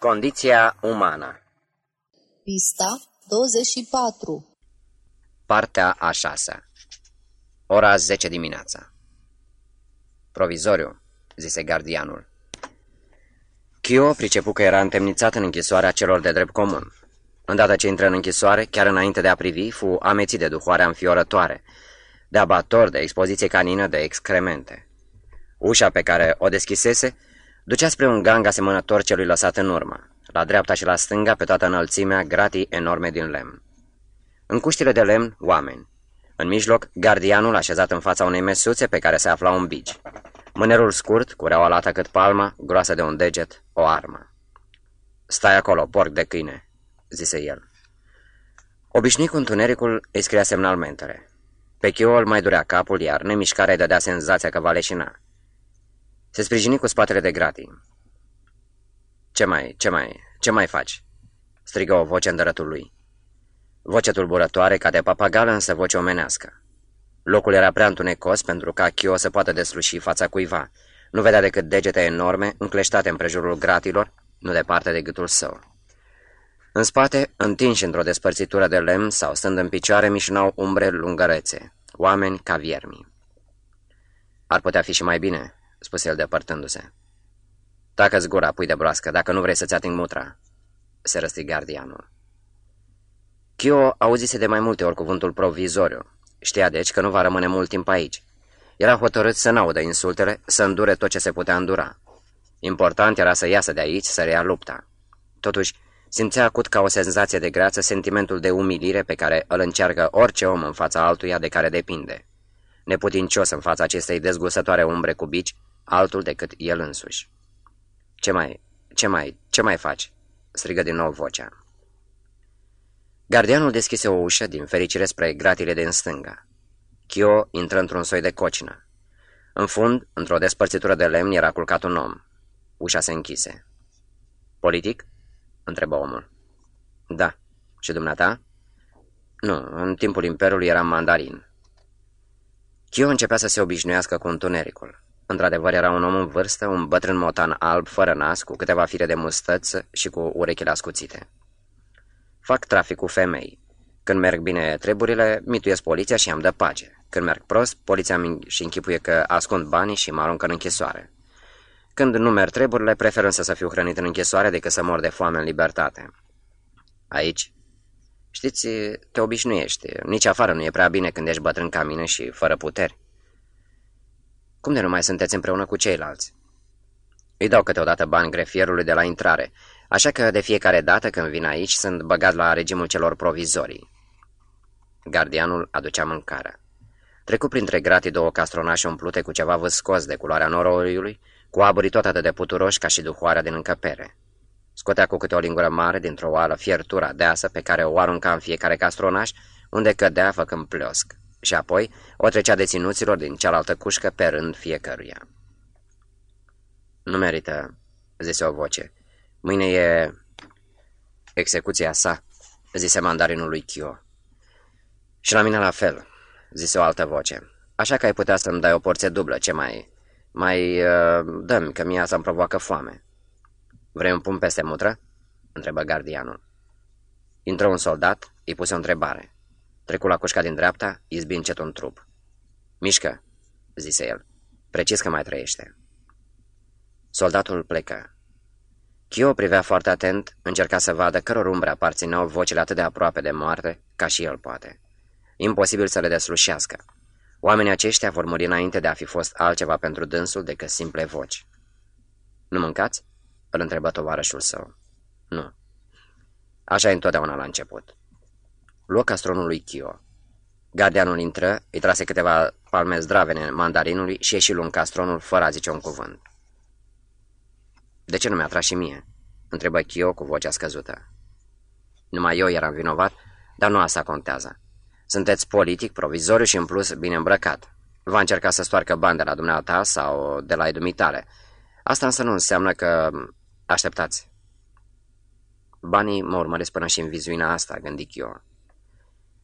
Condiția umană Pista 24 Partea a șasea Ora 10 dimineața Provizoriu, zise gardianul. Chio pricepu că era întemnițat în închisoarea celor de drept comun. Îndată ce intră în închisoare, chiar înainte de a privi, fu amețit de duhoarea înfiorătoare, de abator, de expoziție canină, de excremente. Ușa pe care o deschisese ducea spre un gang asemănător celui lăsat în urmă, la dreapta și la stânga, pe toată înălțimea, gratii enorme din lemn. În cuștile de lemn, oameni. În mijloc, gardianul așezat în fața unei mesuțe pe care se afla un bici. Mânerul scurt, cureaua lată cât palma, groasă de un deget, o armă. Stai acolo, porc de câine," zise el. Obișnuit cu întunericul, îi scria semnalmentele. Pe chiul mai durea capul, iar nemișcarea îi dădea senzația că va leșina. Se sprijini cu spatele de gratii. Ce mai, ce mai, ce mai faci?" strigă o voce în dărătul lui. Voce tulburătoare ca de papagală, însă voce omenească. Locul era prea întunecos pentru ca Chio să poată desluși fața cuiva. Nu vedea decât degete enorme, încleștate împrejurul gratilor, nu departe de gâtul său. În spate, întinși într-o despărțitură de lemn sau stând în picioare, mișinau umbre lungărețe, oameni ca viermi. Ar putea fi și mai bine, spuse el depărtându-se. Tacă-ți gura, pui de broască, dacă nu vrei să-ți ating mutra, se răsti gardianul. Chio auzise de mai multe ori cuvântul provizoriu. Știa deci că nu va rămâne mult timp aici. Era hotărât să n-audă insultele, să îndure tot ce se putea îndura. Important era să iasă de aici, să reia lupta. Totuși, simțea acut ca o senzație de greață sentimentul de umilire pe care îl încearcă orice om în fața altuia de care depinde. Neputincios în fața acestei dezgustătoare umbre cu bici, altul decât el însuși. Ce mai, ce mai, ce mai faci?" strigă din nou vocea. Gardianul deschise o ușă, din fericire spre gratile din stânga. Chio intră într-un soi de cocină. În fund, într-o despărțitură de lemn, era culcat un om. Ușa se închise. Politic?" întrebă omul. Da. Și dumneata?" Nu, în timpul Imperiului eram mandarin." Chio începea să se obișnuiască cu întunericul. Într-adevăr, era un om în vârstă, un bătrân motan alb, fără nas, cu câteva fire de mustăță și cu urechile ascuțite. Fac trafic cu femei. Când merg bine treburile, mituiesc poliția și am dă pace. Când merg prost, poliția și închipuie că ascund banii și mă aruncă în închisoare. Când nu merg treburile, prefer însă să fiu hrănit în închisoare decât să mor de foame în libertate. Aici, știți, te obișnuiești. Nici afară nu e prea bine când ești bătrân ca mine și fără puteri. Cum de nu mai sunteți împreună cu ceilalți? Îi dau câteodată bani grefierului de la intrare, așa că de fiecare dată când vin aici sunt băgat la regimul celor provizorii. Gardianul aducea mâncarea. Trecu printre gratii două castronașe umplute cu ceva văscos de culoarea noroiului, cu aburi tot atât de puturoși ca și duhoarea din încăpere. Scotea cu câte o lingură mare dintr-o oală fiertura deasă pe care o arunca în fiecare castronaș, unde cădea făcând pliosc, și apoi o trecea de ținuților din cealaltă cușcă pe rând fiecăruia. Nu merită, zise o voce. Mâine e execuția sa, zise mandarinul lui Chio. Și la mine la fel, zise o altă voce. Așa că ai putea să-mi dai o porție dublă, ce mai... Mai uh, dăm, că mie asta-mi provoacă foame. Vrei un pun peste mutră? întrebă gardianul. Intră un soldat, îi puse o întrebare. Trecu la cușca din dreapta, izbi încet un trup. Mișcă, zise el. Precis că mai trăiește. Soldatul plecă. Chio privea foarte atent, încerca să vadă căror umbre aparțineau vocile atât de aproape de moarte, ca și el poate. Imposibil să le deslușească. Oamenii aceștia vor muri înainte de a fi fost altceva pentru dânsul decât simple voci. Nu mâncați?" Îl întrebă tovarășul său. Nu. Așa e întotdeauna la început. Luă castronul lui Chio. Gardianul intră, îi trase câteva palme zdravene mandarinului și ieși luând castronul fără a zice un cuvânt. De ce nu mi-a tras și mie?" întrebă Chio cu vocea scăzută. Numai eu eram vinovat, dar nu asta contează. Sunteți politic, provizoriu și în plus bine îmbrăcat. Va încerca să stoarcă bani de la dumneata sau de la edumitare. Asta însă nu înseamnă că... Așteptați. Banii mă urmăresc până și în vizuina asta, gândi eu.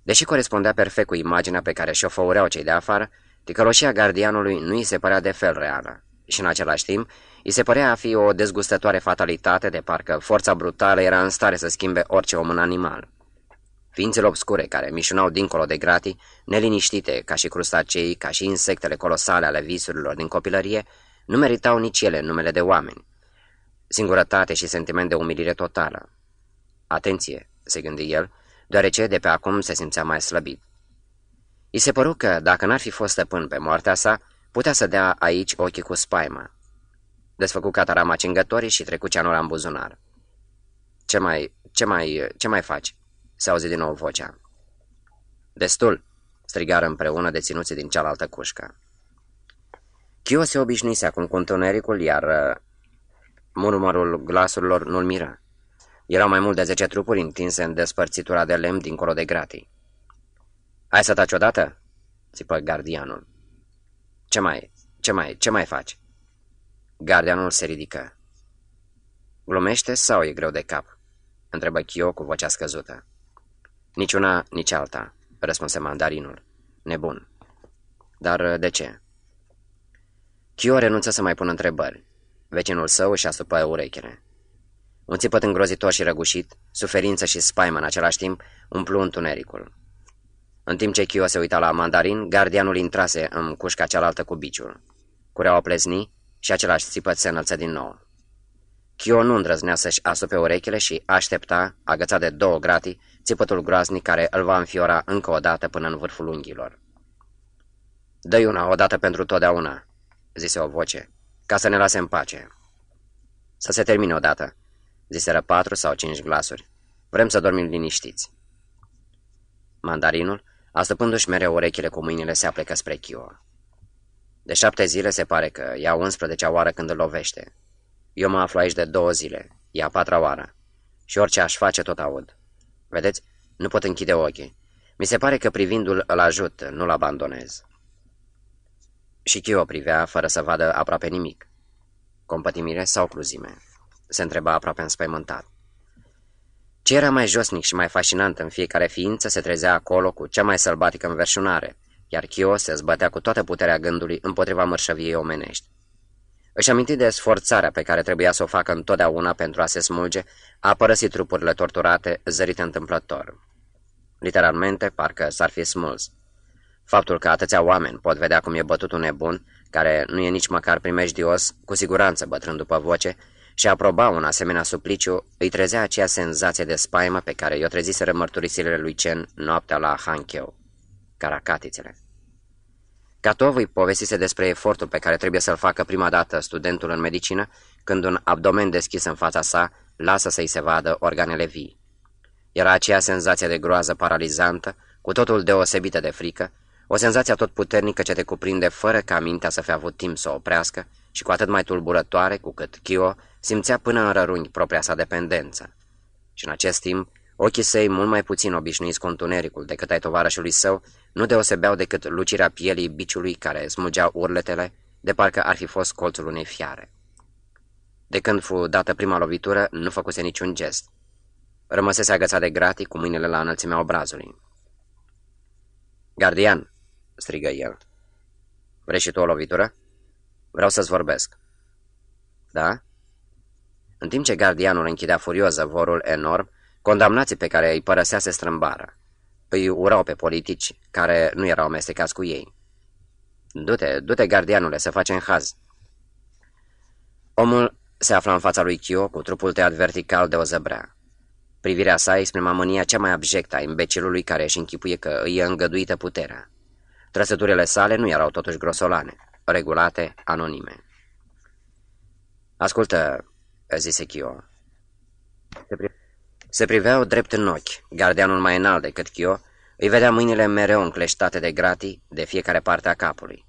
Deși corespundea perfect cu imaginea pe care și-o făureau cei de afară, ticăloșia gardianului nu îi se părea de fel reală. și în același timp îi se părea a fi o dezgustătoare fatalitate de parcă forța brutală era în stare să schimbe orice om în animal. Ființele obscure care mișunau dincolo de gratii, neliniștite ca și crustacei, ca și insectele colosale ale visurilor din copilărie, nu meritau nici ele numele de oameni. Singurătate și sentiment de umilire totală. Atenție, se gândi el, deoarece de pe acum se simțea mai slăbit. I se păru că, dacă n-ar fi fost stăpân pe moartea sa, putea să dea aici ochii cu spaimă. Desfăcu catarama cingătorii și trecu ceanura în buzunar. Ce mai, ce mai, ce mai faci?" se auzi din nou vocea. Destul!" strigară împreună deținuții din cealaltă cușcă. Chio se obișnuise acum cu întunericul, iar uh, murmurul glasurilor nu-l miră. Erau mai mult de zece trupuri întinse în despărțitura de lemn dincolo de gratii. Hai să taci odată?" țipă gardianul. Ce mai, ce mai, ce mai faci?" Gardianul se ridică. Glumește sau e greu de cap?" întrebă Chio cu vocea scăzută. Niciuna, nici alta, răspunse mandarinul. Nebun. Dar de ce? Chio renunță să mai pună întrebări. Vecinul său își asupă urechile. Un țipăt îngrozitor și răgușit, suferință și spaimă în același timp, umplu întunericul. În timp ce Chio se uita la mandarin, gardianul intrase în cușca cealaltă cu biciul. Cureaua plezni și același țipăt se înălță din nou. Chio nu îndrăznea să-și asupe urechile și aștepta, agățat de două gratii, țipătul groaznic care îl va înfiora încă o dată până în vârful unghiilor. Dă-i una odată pentru totdeauna," zise o voce, ca să ne lase în pace. Să se termine odată, ziseră patru sau cinci glasuri. Vrem să dormim liniștiți. Mandarinul, astăpându-și mereu urechile cu mâinile, se aplecă spre Chio. De șapte zile se pare că ia 11 oară când îl lovește. Eu mă aflu aici de două zile, e a patra oară. Și orice aș face, tot aud. Vedeți? Nu pot închide ochii. Mi se pare că privindu-l îl ajut, nu-l abandonez. Și Chio privea fără să vadă aproape nimic. Compătimire sau cruzime? Se întreba aproape înspăimântat. Ce era mai josnic și mai fascinant în fiecare ființă se trezea acolo cu cea mai sălbatică înverșunare, iar Chio se zbătea cu toată puterea gândului împotriva mărșăviei omenești. Își aminti de sforțarea pe care trebuia să o facă întotdeauna pentru a se smulge, a părăsit trupurile torturate, zărite întâmplător. Literalmente, parcă s-ar fi smuls. Faptul că atâția oameni pot vedea cum e bătut un nebun, care nu e nici măcar primejdios, cu siguranță bătrân după voce, și aproba un asemenea supliciu, îi trezea aceea senzație de spaimă pe care i-o treziseră mărturisirile lui Chen noaptea la Hankyou, caracatițele. Catov îi povestise despre efortul pe care trebuie să-l facă prima dată studentul în medicină, când un abdomen deschis în fața sa lasă să-i se vadă organele vii. Era aceea senzație de groază paralizantă, cu totul deosebită de frică, o senzație tot puternică ce te cuprinde fără ca mintea să fi avut timp să o oprească și cu atât mai tulburătoare cu cât Chio simțea până în rărunchi propria sa dependență. Și în acest timp, ochii săi, mult mai puțin obișnuiți cu întunericul decât ai tovarășului său, nu deosebeau decât lucirea pielii biciului care smulgea urletele, de parcă ar fi fost colțul unei fiare. De când fu dată prima lovitură, nu făcuse niciun gest. Rămăsese agățat de gratii cu mâinile la înălțimea obrazului. Gardian!" Strigă el. Vrei și tu o lovitură? Vreau să-ți vorbesc." Da?" În timp ce gardianul închidea furios zăvorul enorm, condamnații pe care îi părăsease strâmbară îi urau pe politici care nu erau amestecați cu ei. Du-te, du-te, gardianule, să facem haz. Omul se afla în fața lui Chio cu trupul tăiat vertical de o zăbrea. Privirea sa exprima mânia cea mai abjectă a imbecilului care își închipuie că îi e îngăduită puterea. Trăsăturile sale nu erau totuși grosolane, regulate, anonime. Ascultă, zise Chio. Se, pri se priveau drept în ochi. Gardianul mai înalt decât Chio îi vedea mâinile mereu încleștate de gratii de fiecare parte a capului.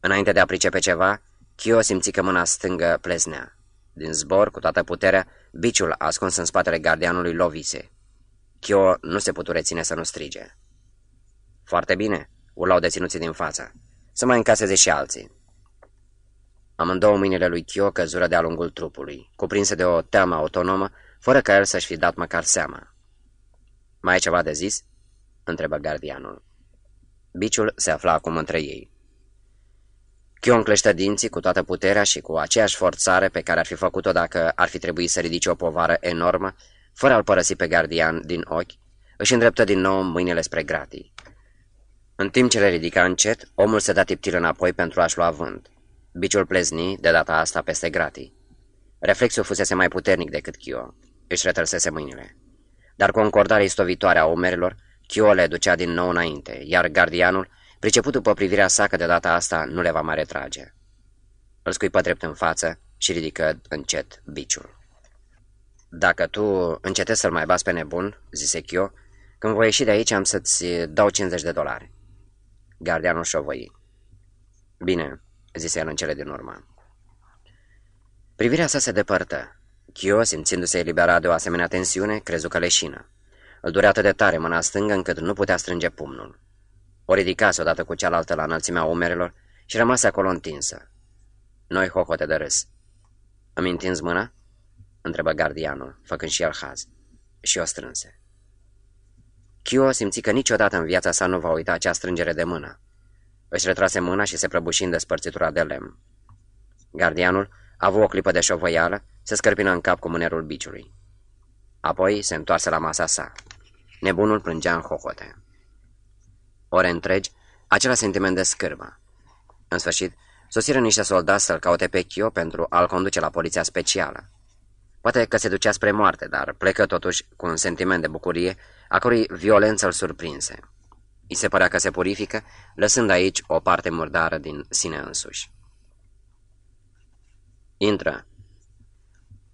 Înainte de a pricepe ceva, Chio simți că mâna stângă pleznea. Din zbor, cu toată puterea, biciul ascuns în spatele gardianului lovise. Chio nu se putu reține să nu strige. Foarte bine, urlau deținuții din față. Să mai încaseze și alții. Amândouă mâinile lui Chio căzură de-a lungul trupului, cuprinse de o teamă autonomă, fără ca el să-și fi dat măcar seama. Mai ai ceva de zis?" întrebă gardianul. Biciul se afla acum între ei. Kyo încleștă dinții cu toată puterea și cu aceeași forțare pe care ar fi făcut-o dacă ar fi trebuit să ridice o povară enormă, fără a-l părăsi pe gardian din ochi, își îndreptă din nou mâinile spre gratii. În timp ce le ridica încet, omul se da tiptil înapoi pentru a-și lua vânt. Biciul plezni, de data asta, peste gratii. Reflexul fusese mai puternic decât Chio. Își retrăsese mâinile. Dar cu o încordare istovitoare a umerilor, Chio le ducea din nou înainte, iar gardianul, priceput după privirea sa că de data asta nu le va mai retrage. Îl scuipă drept în față și ridică încet biciul. Dacă tu încetezi să-l mai bați pe nebun, zise Chio, când voi ieși de aici am să-ți dau 50 de dolari. Gardianul șovăi. Bine, zise el în cele din urmă. Privirea sa se depărtă. Chio, simțindu-se eliberat de o asemenea tensiune, crezu că leșină. Îl durea atât de tare mâna stângă încât nu putea strânge pumnul. O ridicase odată cu cealaltă la înălțimea umerelor și rămase acolo întinsă. Noi hohote de râs. Îmi întins mâna?" întrebă gardianul, făcând și el haz. Și o strânse. Chio simți că niciodată în viața sa nu va uita acea strângere de mână. Își retrase mâna și se prăbuși în despărțitura de lemn. Gardianul a avut o clipă de șovăială, se scărpină în cap cu mânerul biciului. Apoi se întoarse la masa sa. Nebunul plângea în hohote. Ore întregi, acela sentiment de scârbă. În sfârșit, sosiră niște soldați să-l caute pe Chio pentru a-l conduce la poliția specială. Poate că se ducea spre moarte, dar plecă totuși cu un sentiment de bucurie, a cărui violență îl surprinse. I se părea că se purifică, lăsând aici o parte murdară din sine însuși. Intră.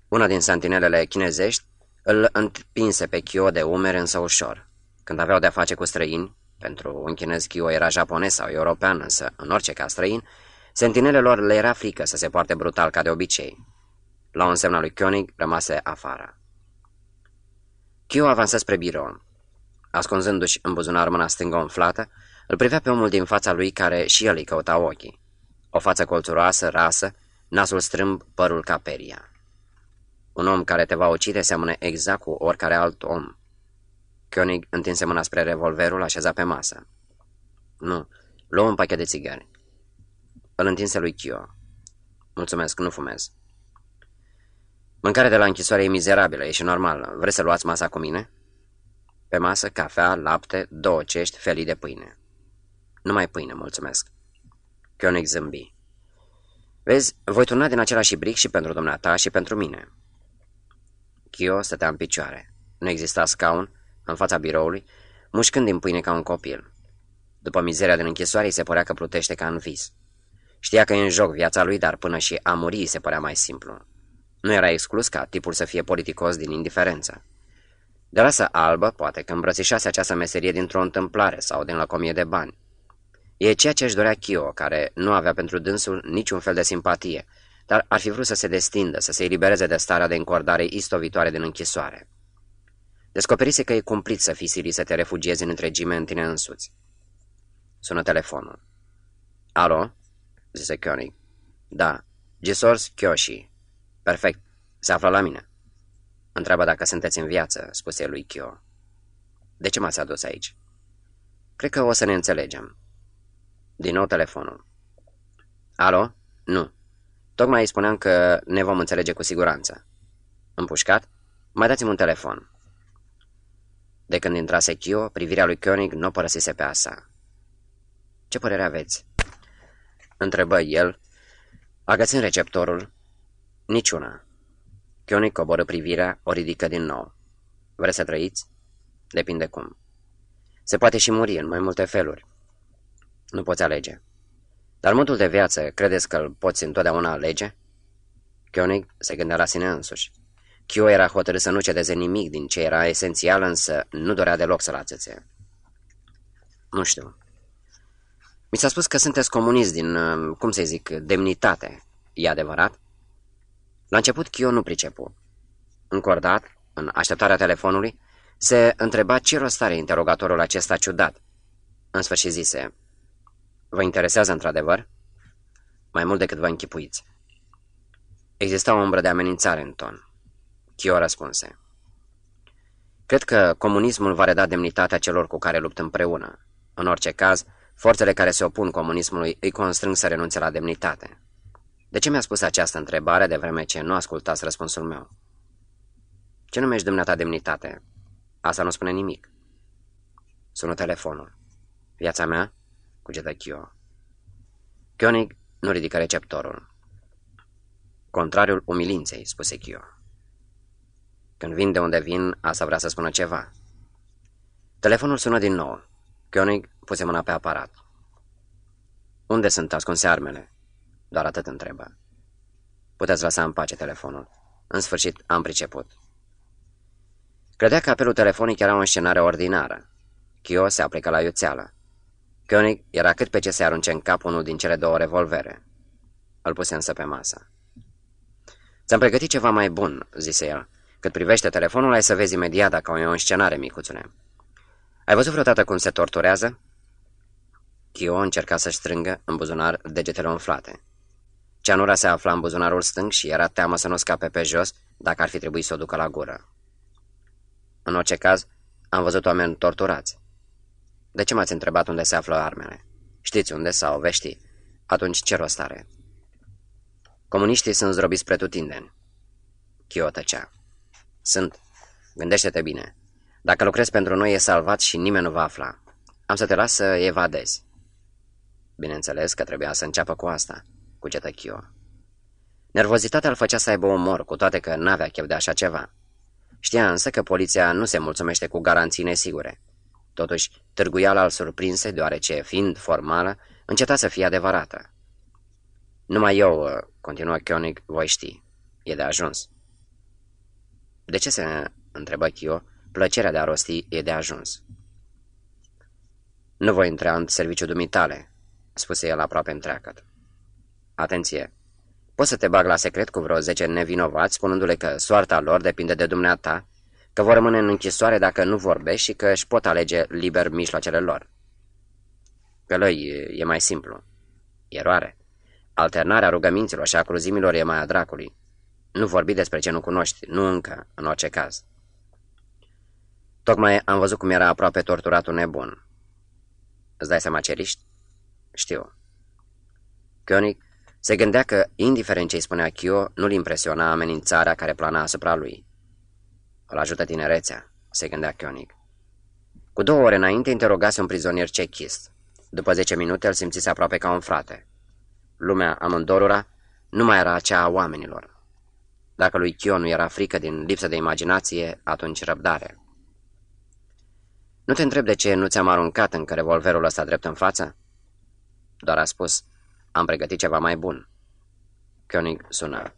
Una din santinelele chinezești îl împinse pe Chio de umere însă ușor. Când aveau de-a face cu străini, pentru un chinez Chio era japonez sau european, însă în orice caz străin, sentinelelor le era frică să se poarte brutal ca de obicei. La un semn al lui Koenig rămase afară. Chio avansă spre birou. Ascunzându-și în buzunar mâna stângă umflată, îl privea pe omul din fața lui care și el îi căuta ochii. O față colțuroasă, rasă, nasul strâmb, părul ca peria. Un om care te va ucide seamănă exact cu oricare alt om. Koenig întinse mâna spre revolverul așezat pe masă. Nu, luă un pachet de țigări. Îl întinse lui Chio. Mulțumesc, nu fumez. Mâncarea de la închisoare e mizerabilă, e și normal. Vreți să luați masa cu mine?" Pe masă, cafea, lapte, două cești, felii de pâine. Numai pâine, mulțumesc. Koenig zâmbi. Vezi, voi turna din același bric și pentru dumneata și pentru mine. Chio stătea în picioare. Nu exista scaun, în fața biroului, mușcând din pâine ca un copil. După mizeria din închisoare, îi se părea că plutește ca în vis. Știa că e în joc viața lui, dar până și a muri se părea mai simplu. Nu era exclus ca tipul să fie politicos din indiferență. De rasă albă, poate că îmbrățișase această meserie dintr-o întâmplare sau din lăcomie de bani. E ceea ce își dorea Chio, care nu avea pentru dânsul niciun fel de simpatie, dar ar fi vrut să se destindă, să se elibereze de starea de încordare istovitoare din închisoare. Descoperise că e cumplit să fii silit să te refugiezi în întregime în tine însuți. Sună telefonul. Alo? zise Koenig. Da, Gisors Kyoshi. Perfect, se află la mine. Întreabă dacă sunteți în viață, spuse lui Kyo. De ce m-ați adus aici? Cred că o să ne înțelegem. Din nou telefonul. Alo? Nu. Tocmai îi spuneam că ne vom înțelege cu siguranță. Împușcat? Mai dați-mi un telefon. De când intrase Kyo, privirea lui Koenig nu părăsise pe asa. Ce părere aveți? Întrebă el, agățând receptorul. Niciuna. Koenig coboră privirea, o ridică din nou. Vreți să trăiți? Depinde cum. Se poate și muri în mai multe feluri. Nu poți alege. Dar modul de viață, credeți că îl poți întotdeauna alege? Koenig se gândea la sine însuși. Kyo era hotărât să nu cedeze nimic din ce era esențial, însă nu dorea deloc să-l ațățe. Nu știu. Mi s-a spus că sunteți comunist din, uh, cum să zic, demnitate. E adevărat? La început Kyo nu pricepu. Încordat, în așteptarea telefonului, se întreba ce rost are interogatorul acesta ciudat. În sfârșit zise, Vă interesează într-adevăr? Mai mult decât vă închipuiți. Exista o umbră de amenințare în ton. Chio răspunse. Cred că comunismul va reda demnitatea celor cu care lupt împreună. În orice caz, forțele care se opun comunismului îi constrâng să renunțe la demnitate. De ce mi-a spus această întrebare de vreme ce nu ascultați răspunsul meu? Ce numești dumneata demnitate? Asta nu spune nimic. Sună telefonul. Viața mea? Cugetă Chio. Koenig nu ridică receptorul. Contrariul umilinței, spuse Chio. Când vin de unde vin, asta vrea să spună ceva. Telefonul sună din nou. Koenig puse mâna pe aparat. Unde sunt ascunse armele? Doar atât întrebă. Puteți lăsa în pace telefonul. În sfârșit, am priceput. Credea că apelul telefonic era o scenare ordinară. Chio se aplică la iuțeală. Koenig era cât pe ce se arunce în cap unul din cele două revolvere. Îl puse însă pe masă. Ți-am pregătit ceva mai bun," zise el. Cât privește telefonul, ai să vezi imediat dacă o e o scenare, micuțule." Ai văzut vreodată cum se torturează?" Chio încerca să-și strângă în buzunar degetele umflate. Ceanura se afla în buzunarul stâng și era teamă să nu scape pe jos dacă ar fi trebuit să o ducă la gură. În orice caz, am văzut oameni torturați. De ce m-ați întrebat unde se află armele? Știți unde sau vești? Atunci ce rost are? Comuniștii sunt zdrobiți pretutindeni. Chio tăcea. Sunt. Gândește-te bine. Dacă lucrezi pentru noi, e salvat și nimeni nu va afla. Am să te las să evadezi. Bineînțeles că trebuia să înceapă cu asta, cugetă Chio. Nervozitatea îl făcea să aibă umor, cu toate că n-avea chef de așa ceva. Știa însă că poliția nu se mulțumește cu garanții nesigure. Totuși, târguiala îl surprinse, deoarece, fiind formală, înceta să fie adevărată. Numai eu, uh, continuă Koenig, voi ști. E de ajuns. De ce se întrebă Chio? Plăcerea de a rosti e de ajuns. Nu voi intra în serviciu dumitale, spuse el aproape întreagăt. Atenție! Poți să te bag la secret cu vreo zece nevinovați, spunându-le că soarta lor depinde de dumneata, că vor rămâne în închisoare dacă nu vorbești și că își pot alege liber mijloacele lor. Pe lui e mai simplu. Eroare. Alternarea rugăminților și a cruzimilor e mai a dracului. Nu vorbi despre ce nu cunoști, nu încă, în orice caz. Tocmai am văzut cum era aproape torturat un nebun. Îți dai seama ce riști? Știu. Koenig se gândea că, indiferent ce-i spunea Chio, nu-l impresiona amenințarea care plana asupra lui. Îl ajută tinerețea, se gândea Koenig. Cu două ore înainte interogase un prizonier cechist. După zece minute îl simțise aproape ca un frate. Lumea amândorura nu mai era cea a oamenilor. Dacă lui Chio nu era frică din lipsă de imaginație, atunci răbdare. Nu te întreb de ce nu ți-am aruncat încă revolverul ăsta drept în față? Doar a spus, am pregătit ceva mai bun. Koenig sună.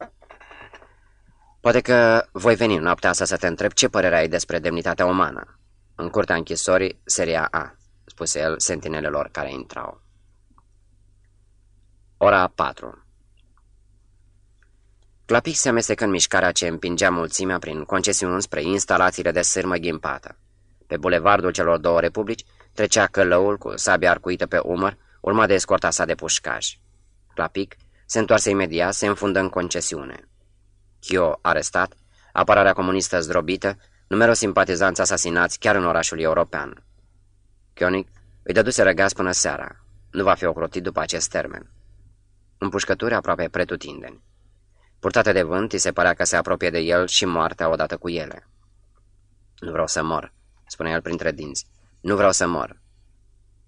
Poate că voi veni noaptea asta să te întreb ce părere ai despre demnitatea umană. În curtea închisorii, seria A, spuse el sentinelelor care intrau. Ora 4 Clapic se amestecă în mișcarea ce împingea mulțimea prin concesiuni spre instalațiile de sârmă ghimpată. Pe bulevardul celor două republici trecea călăul cu sabia arcuită pe umăr, urma de escorta sa de pușcaj. Clapic se întoarse imediat, se înfundă în concesiune. Chio, arestat, apărarea comunistă zdrobită, numeros simpatizanți asasinați chiar în orașul european. Koenig îi dăduse răgaz până seara. Nu va fi ocrotit după acest termen. Împușcături aproape pretutindeni. Purtate de vânt, îi se părea că se apropie de el și moartea odată cu ele. Nu vreau să mor, spune el printre dinți. Nu vreau să mor.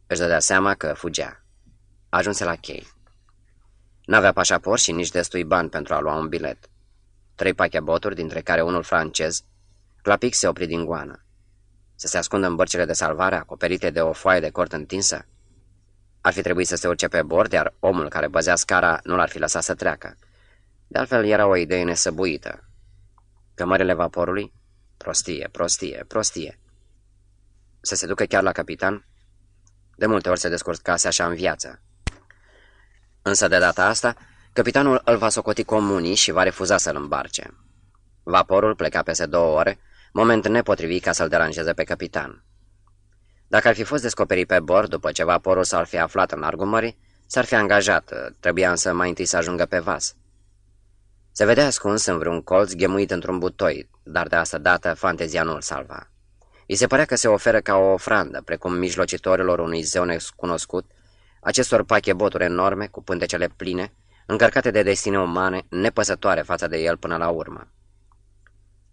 Își dădea seama că fugea. Ajunse la chei. N-avea pașaport și nici destui bani pentru a lua un bilet. Trei pachetboturi, dintre care unul francez, Clapic se opri din goană. Să se ascundă în bărcile de salvare, acoperite de o foaie de cort întinsă? Ar fi trebuit să se urce pe bord, iar omul care băzea scara nu l-ar fi lăsat să treacă. De altfel, era o idee nesăbuită. Cămările vaporului? Prostie, prostie, prostie. Să se ducă chiar la capitan? De multe ori se descurcase așa în viață. Însă de data asta, capitanul îl va socoti comunii și va refuza să-l îmbarce. Vaporul pleca peste două ore, moment nepotrivit ca să-l deranjeze pe capitan. Dacă ar fi fost descoperit pe bord după ce vaporul s-ar fi aflat în largul mării, s-ar fi angajat, trebuia însă mai întâi să ajungă pe vas. Se vedea ascuns în vreun colț ghemuit într-un butoi, dar de asta dată fantezia nu-l salva. I se părea că se oferă ca o ofrandă, precum mijlocitorilor unui zeu nescunoscut, acestor pacheboturi enorme, cu pântecele pline, încărcate de destine umane, nepăsătoare față de el până la urmă.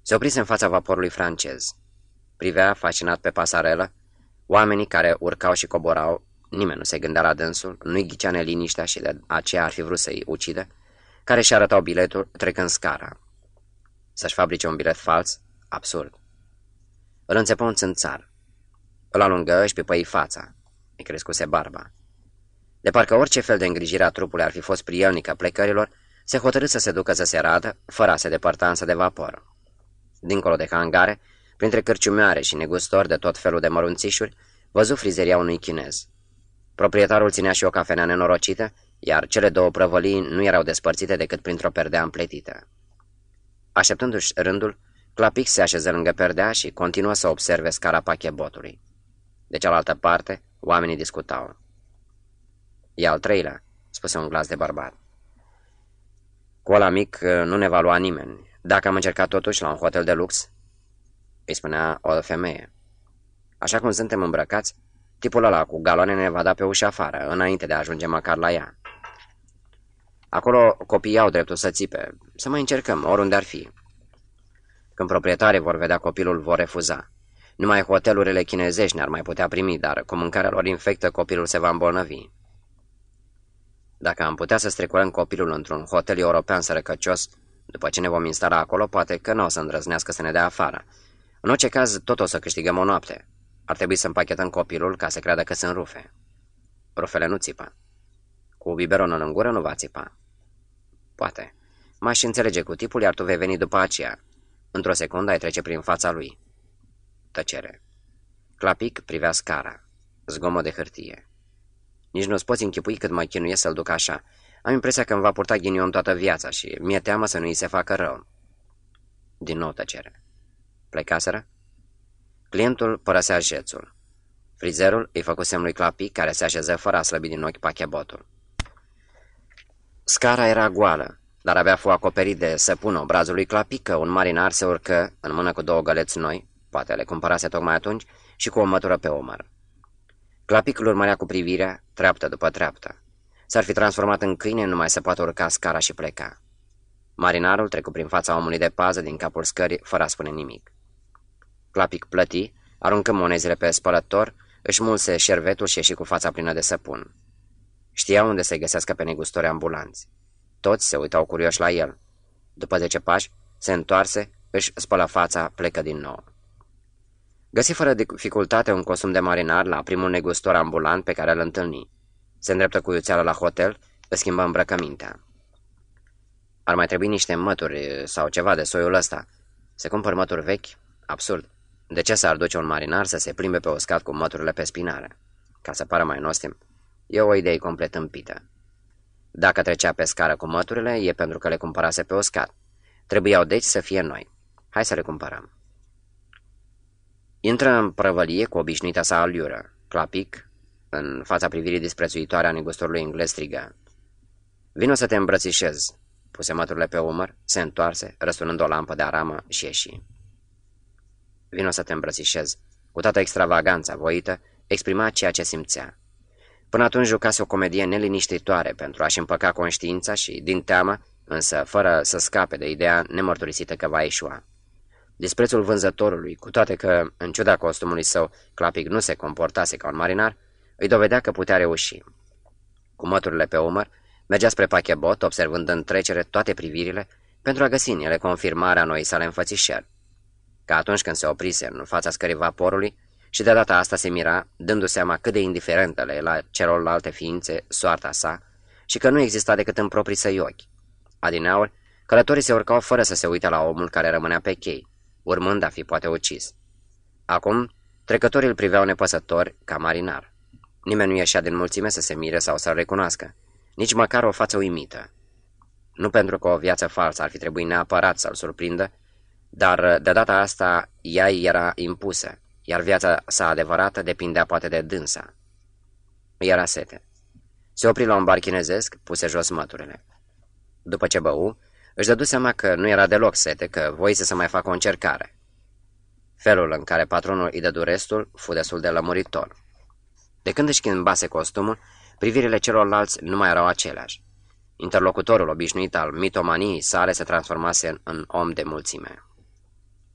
Se oprise în fața vaporului francez. Privea, fascinat pe pasarelă, oamenii care urcau și coborau, nimeni nu se gândea la dânsul, nu-i ghicea neliniștea și de aceea ar fi vrut să-i ucide, care și arătau biletul trecând scara. Să-și fabrice un bilet fals? Absurd. Îl înțepă un țânțar. Îl alungă, își pipăi fața. Îi crescuse barba. De parcă orice fel de îngrijire a trupului ar fi fost prielnică plecărilor, se hotărâ să se ducă să se radă, fără a se depărta însă de vapor. Dincolo de hangare, printre cărciumioare și negustori de tot felul de mărunțișuri, văzu frizeria unui chinez. Proprietarul ținea și o cafenea nenorocită, iar cele două prăvălii nu erau despărțite decât printr-o perdea împletită. Așteptându-și rândul, Clapic se așeză lângă perdea și continuă să observe scara pachebotului. De cealaltă parte, oamenii discutau. E al treilea," spuse un glas de bărbat. Cu ăla mic uh, nu ne va lua nimeni. Dacă am încercat totuși la un hotel de lux?" Îi spunea o femeie. Așa cum suntem îmbrăcați, tipul ăla cu galoane ne va da pe ușa afară, înainte de a ajunge măcar la ea. Acolo copiii au dreptul să țipe. Să mai încercăm, oriunde ar fi. Când proprietarii vor vedea copilul, vor refuza. Numai hotelurile chinezești ne-ar mai putea primi, dar cu mâncarea lor infectă copilul se va îmbolnăvi. Dacă am putea să strecurăm copilul într-un hotel european sărăcăcios, după ce ne vom instala acolo, poate că nu o să îndrăznească să ne dea afară. În orice caz, tot o să câștigăm o noapte. Ar trebui să împachetăm copilul ca să creadă că sunt rufe. Rufele nu țipă. Cu biberonul în gură nu va țipa. Poate. M-aș înțelege cu tipul, iar tu vei veni după aceea. Într-o secundă ai trece prin fața lui. Tăcere. Clapic privea scara. Zgomot de hârtie. Nici nu-ți poți închipui cât mă chinuie să-l duc așa. Am impresia că îmi va purta ghinion toată viața și mi-e teamă să nu îi se facă rău. Din nou tăcere. Plecaseră? Clientul părăsea jețul. Frizerul îi făcu semnului clapic care se așeză fără a slăbi din ochi pachebotul. Scara era goală, dar avea fu acoperit de săpunul obrazului clapic că un marinar se urcă în mână cu două găleți noi, poate le cumpărase tocmai atunci, și cu o mătură pe omăr. Clapicul urmărea cu privirea, treaptă după treaptă. S-ar fi transformat în câine, nu mai se poate urca scara și pleca. Marinarul trecu prin fața omului de pază din capul scării, fără a spune nimic. Clapic plăti, aruncă monezile pe spălător, își mulse șervetul și ieși cu fața plină de săpun. Știa unde să-i găsească pe negustori ambulanți. Toți se uitau curioși la el. După zece pași, se întoarse, își spălă fața, plecă din nou. Găsi fără dificultate un costum de marinar la primul negustor ambulant pe care îl întâlni. Se îndreptă cu iuțeală la hotel, își schimbă îmbrăcămintea. Ar mai trebui niște mături sau ceva de soiul ăsta. Se cumpăr mături vechi? Absurd. De ce s-ar duce un marinar să se plimbe pe uscat cu măturile pe spinare? Ca să pară mai nostim, e o idee complet împită. Dacă trecea pe scară cu măturile, e pentru că le cumpărase pe uscat. Trebuiau deci să fie noi. Hai să le cumpărăm. Intră în prăvălie cu obișnuita sa aliură. Clapic, în fața privirii disprețuitoare a negustorului englez, strigă. Vino să te îmbrățișez. Puse măturile pe umăr, se întoarse, răsunând o lampă de aramă și ieși. Vino să te îmbrățișez. Cu toată extravaganța voită, exprima ceea ce simțea. Până atunci jucase o comedie neliniștitoare pentru a-și împăca conștiința și, din teamă, însă fără să scape de ideea nemărturisită că va ieșua. Disprețul vânzătorului, cu toate că, în ciuda costumului său, Clapic nu se comportase ca un marinar, îi dovedea că putea reuși. Cu măturile pe umăr, mergea spre pachebot, observând în trecere toate privirile, pentru a găsi în ele confirmarea noii sale înfățișări. Ca atunci când se oprise în fața scării vaporului, și de data asta se mira, dându seama cât de indiferentă le la celorlalte ființe soarta sa și că nu exista decât în proprii săi ochi. Adineauri, călătorii se urcau fără să se uite la omul care rămânea pe chei, urmând a fi poate ucis. Acum, trecătorii îl priveau nepăsător ca marinar. Nimeni nu ieșea din mulțime să se mire sau să-l recunoască, nici măcar o față uimită. Nu pentru că o viață falsă ar fi trebuit neapărat să-l surprindă, dar de data asta ea era impusă, iar viața sa adevărată depindea poate de dânsa. Era sete. Se opri la un bar chinezesc, puse jos măturile. După ce bău, își dădu seama că nu era deloc sete, că voise să mai facă o încercare. Felul în care patronul îi dădu restul fu destul de lămuritor. De când își schimbase costumul, privirile celorlalți nu mai erau aceleași. Interlocutorul obișnuit al mitomaniei sale se transformase în om de mulțime.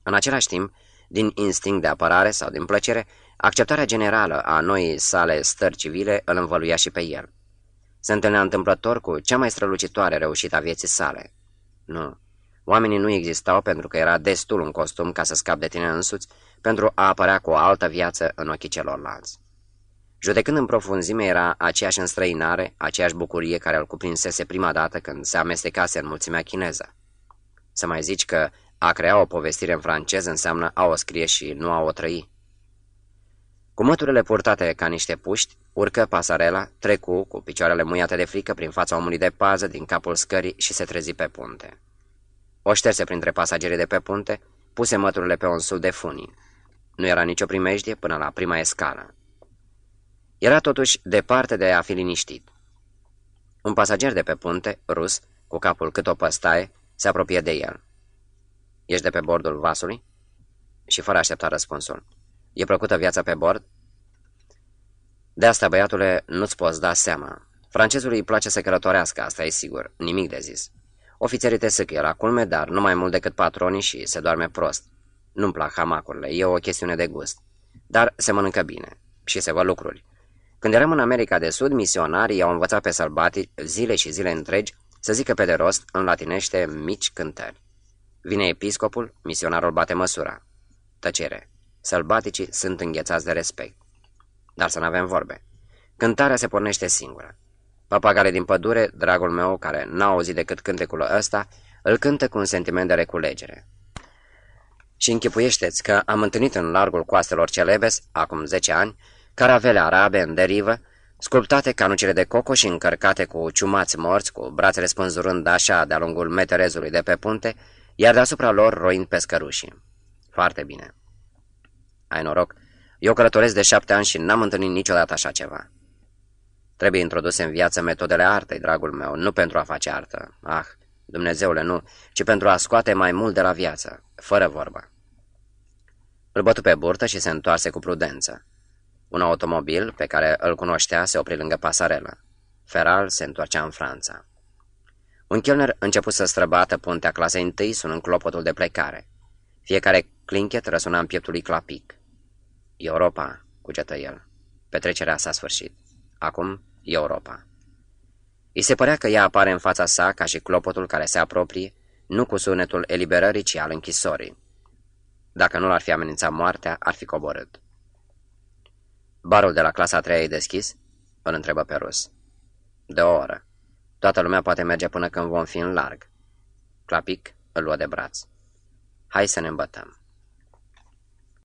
În același timp, din instinct de apărare sau din plăcere, acceptarea generală a noii sale stări civile îl învăluia și pe el. Se întâlnea întâmplător cu cea mai strălucitoare reușită a vieții sale. Nu, oamenii nu existau pentru că era destul un costum ca să scap de tine însuți pentru a apărea cu o altă viață în ochii celorlalți. Judecând în profunzime era aceeași înstrăinare, aceeași bucurie care îl cuprinsese prima dată când se amestecase în mulțimea chineză. Să mai zici că a crea o povestire în franceză înseamnă a o scrie și nu a o trăi. Cu măturile purtate ca niște puști, urcă pasarela, trecu cu picioarele muiate de frică prin fața omului de pază din capul scării și se trezi pe punte. O șterse printre pasagerii de pe punte, puse măturile pe un sul de funii. Nu era nicio primejdie până la prima escală. Era totuși departe de a fi liniștit. Un pasager de pe punte, rus, cu capul cât o păstaie, se apropie de el. Ești de pe bordul vasului?" Și fără aștepta răspunsul. E plăcută viața pe bord?" De asta, băiatule, nu-ți poți da seama. Francezului îi place să călătorească, asta e sigur, nimic de zis. Ofițerii te săcăie la culme, dar nu mai mult decât patronii și se doarme prost. Nu-mi plac hamacurile, e o chestiune de gust. Dar se mănâncă bine și se văd lucruri. Când eram în America de Sud, misionarii i-au învățat pe sălbati zile și zile întregi să zică pe de rost în latinește mici cântări. Vine episcopul, misionarul bate măsura. Tăcere. Sălbaticii sunt înghețați de respect. Dar să nu avem vorbe. Cântarea se pornește singură. Papagale din pădure, dragul meu, care n-a auzit decât cântecul ăsta, îl cântă cu un sentiment de reculegere. Și închipuiește-ți că am întâlnit în largul coastelor Celebes, acum 10 ani, caravele arabe în derivă, sculptate canucile de coco și încărcate cu ciumați morți, cu brațele spânzurând așa de-a lungul meterezului de pe punte, iar deasupra lor roind pescărușii. Foarte bine. Ai noroc, eu călătoresc de șapte ani și n-am întâlnit niciodată așa ceva. Trebuie introduse în viață metodele artei, dragul meu, nu pentru a face artă. Ah, Dumnezeule, nu, ci pentru a scoate mai mult de la viață, fără vorbă. Îl bătu pe burtă și se întoarse cu prudență. Un automobil pe care îl cunoștea se opri lângă pasarelă. Feral se întoarcea în Franța. Un chelner început să străbată puntea clasei întâi, sunând clopotul de plecare. Fiecare clinchet răsuna în pieptul lui clapic. Europa, cugetă el. Petrecerea s-a sfârșit. Acum, Europa. Îi se părea că ea apare în fața sa ca și clopotul care se apropie, nu cu sunetul eliberării, ci al închisorii. Dacă nu l-ar fi amenințat moartea, ar fi coborât. Barul de la clasa a treia e deschis? Îl întrebă pe rus. De o oră. Toată lumea poate merge până când vom fi în larg. Clapic îl lua de braț. Hai să ne îmbătăm.